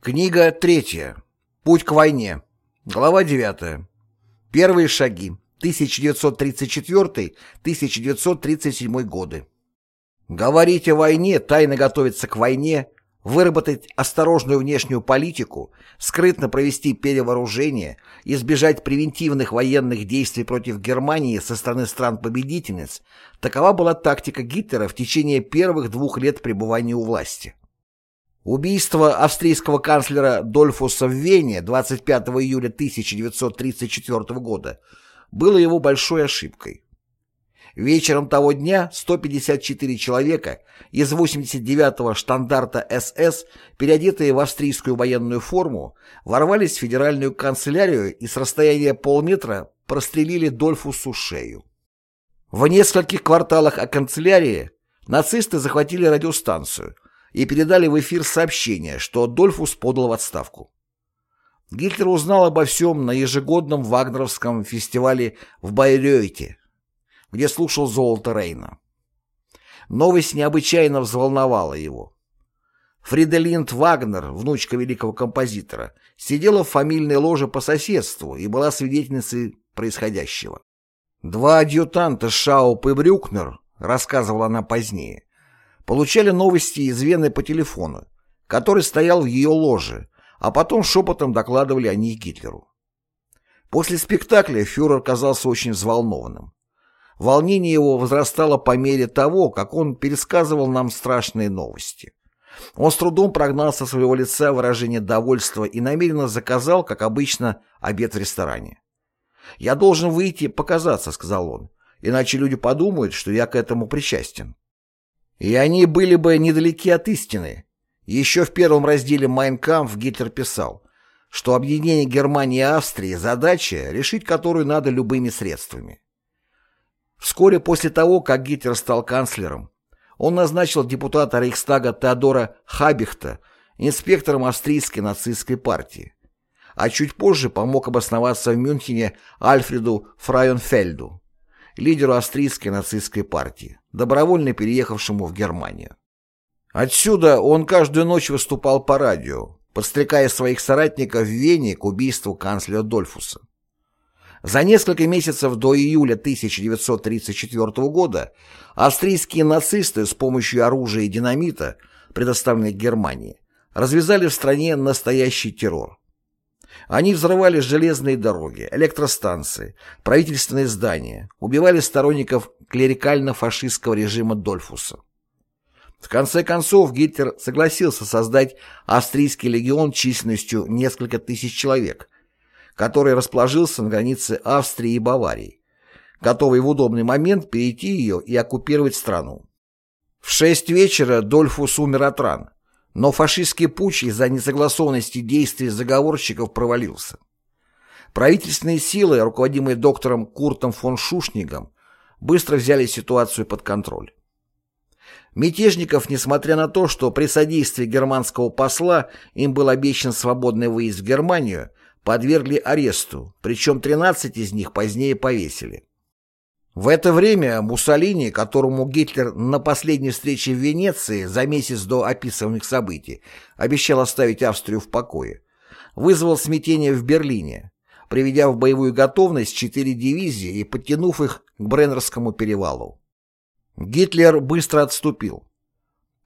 Книга третья. Путь к войне. Глава девятая. Первые шаги. 1934-1937 годы. Говорить о войне, тайно готовиться к войне, выработать осторожную внешнюю политику, скрытно провести перевооружение, избежать превентивных военных действий против Германии со стороны стран-победительниц – такова была тактика Гитлера в течение первых двух лет пребывания у власти. Убийство австрийского канцлера Дольфуса в Вене 25 июля 1934 года было его большой ошибкой. Вечером того дня 154 человека из 89-го штандарта СС, переодетые в австрийскую военную форму, ворвались в федеральную канцелярию и с расстояния полметра прострелили Дольфусу шею. В нескольких кварталах от канцелярии нацисты захватили радиостанцию – и передали в эфир сообщение, что Дольфус подал в отставку. Гитлер узнал обо всем на ежегодном вагнеровском фестивале в Байрёйте, где слушал золото Рейна. Новость необычайно взволновала его. Фриделинд Вагнер, внучка великого композитора, сидела в фамильной ложе по соседству и была свидетельницей происходящего. Два адъютанта Шауп и Брюкнер, рассказывала она позднее, получали новости из Вены по телефону, который стоял в ее ложе, а потом шепотом докладывали о них Гитлеру. После спектакля фюрер казался очень взволнованным. Волнение его возрастало по мере того, как он пересказывал нам страшные новости. Он с трудом прогнал со своего лица выражение довольства и намеренно заказал, как обычно, обед в ресторане. «Я должен выйти показаться», — сказал он, — «иначе люди подумают, что я к этому причастен». И они были бы недалеки от истины. Еще в первом разделе «Майнкампф» Гитлер писал, что объединение Германии и Австрии – задача, решить которую надо любыми средствами. Вскоре после того, как Гитлер стал канцлером, он назначил депутата Рейхстага Теодора Хабихта инспектором австрийской нацистской партии, а чуть позже помог обосноваться в Мюнхене Альфреду Фрайенфельду лидеру австрийской нацистской партии, добровольно переехавшему в Германию. Отсюда он каждую ночь выступал по радио, подстрекая своих соратников в Вене к убийству канцлера Дольфуса. За несколько месяцев до июля 1934 года австрийские нацисты с помощью оружия и динамита, предоставленных Германии, развязали в стране настоящий террор. Они взрывали железные дороги, электростанции, правительственные здания, убивали сторонников клерикально-фашистского режима Дольфуса. В конце концов Гитлер согласился создать австрийский легион численностью несколько тысяч человек, который расположился на границе Австрии и Баварии, готовый в удобный момент перейти ее и оккупировать страну. В шесть вечера Дольфус умер от ран, но фашистский путч из-за несогласованности действий заговорщиков провалился. Правительственные силы, руководимые доктором Куртом фон Шушнигом, быстро взяли ситуацию под контроль. Мятежников, несмотря на то, что при содействии германского посла им был обещан свободный выезд в Германию, подвергли аресту, причем 13 из них позднее повесили. В это время Муссолини, которому Гитлер на последней встрече в Венеции за месяц до описанных событий обещал оставить Австрию в покое, вызвал смятение в Берлине, приведя в боевую готовность четыре дивизии и подтянув их к Бреннерскому перевалу. Гитлер быстро отступил.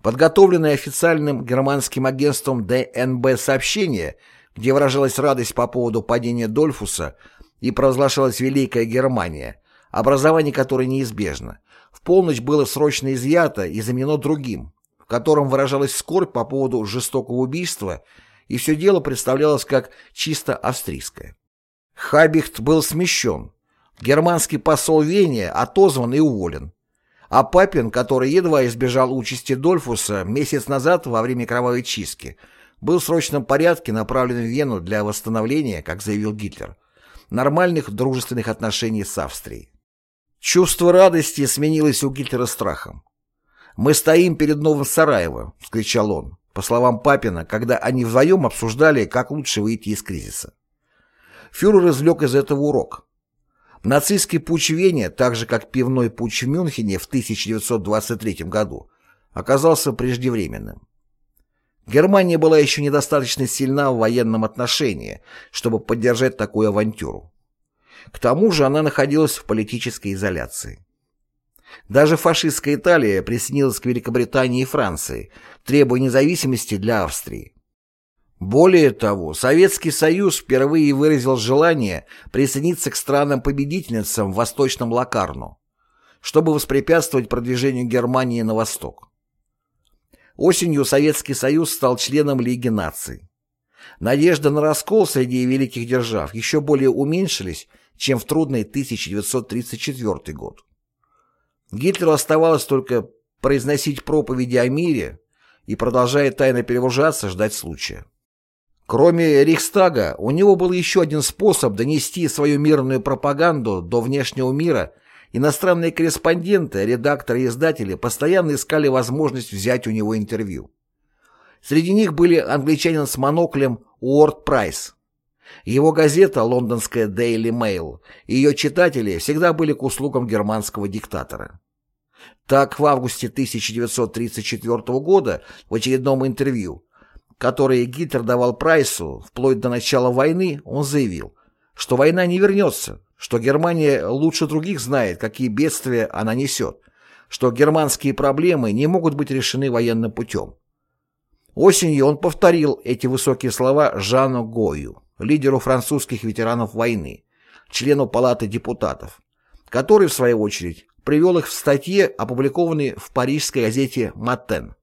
Подготовленное официальным германским агентством ДНБ сообщение, где выражалась радость по поводу падения Дольфуса и провозглашалась Великая Германия – образование которой неизбежно, в полночь было срочно изъято и заменено другим, в котором выражалась скорбь по поводу жестокого убийства, и все дело представлялось как чисто австрийское. Хабихт был смещен, германский посол Вене отозван и уволен, а Папин, который едва избежал участи Дольфуса месяц назад во время кровавой чистки, был в срочном порядке направлен в Вену для восстановления, как заявил Гитлер, нормальных дружественных отношений с Австрией. Чувство радости сменилось у Гитлера страхом. «Мы стоим перед новым Сараево», — вскричал он, по словам Папина, когда они вдвоем обсуждали, как лучше выйти из кризиса. Фюрер извлек из этого урок. Нацистский путч в Вене, так же как пивной путч в Мюнхене в 1923 году, оказался преждевременным. Германия была еще недостаточно сильна в военном отношении, чтобы поддержать такую авантюру. К тому же она находилась в политической изоляции. Даже фашистская Италия присоединилась к Великобритании и Франции, требуя независимости для Австрии. Более того, Советский Союз впервые выразил желание присоединиться к странам-победительницам в Восточном Лакарну, чтобы воспрепятствовать продвижению Германии на восток. Осенью Советский Союз стал членом Лиги наций. Надежды на раскол среди великих держав еще более уменьшились, чем в трудный 1934 год. Гитлеру оставалось только произносить проповеди о мире и, продолжая тайно перевооружаться, ждать случая. Кроме Рейхстага, у него был еще один способ донести свою мирную пропаганду до внешнего мира. Иностранные корреспонденты, редакторы и издатели постоянно искали возможность взять у него интервью. Среди них были англичанин с моноклем Уорд Прайс. Его газета, лондонская Daily Mail, и ее читатели всегда были к услугам германского диктатора. Так, в августе 1934 года в очередном интервью которые Гитлер давал Прайсу вплоть до начала войны, он заявил, что война не вернется, что Германия лучше других знает, какие бедствия она несет, что германские проблемы не могут быть решены военным путем. Осенью он повторил эти высокие слова Жану Гою, лидеру французских ветеранов войны, члену Палаты депутатов, который, в свою очередь, привел их в статье, опубликованной в парижской газете «Матен».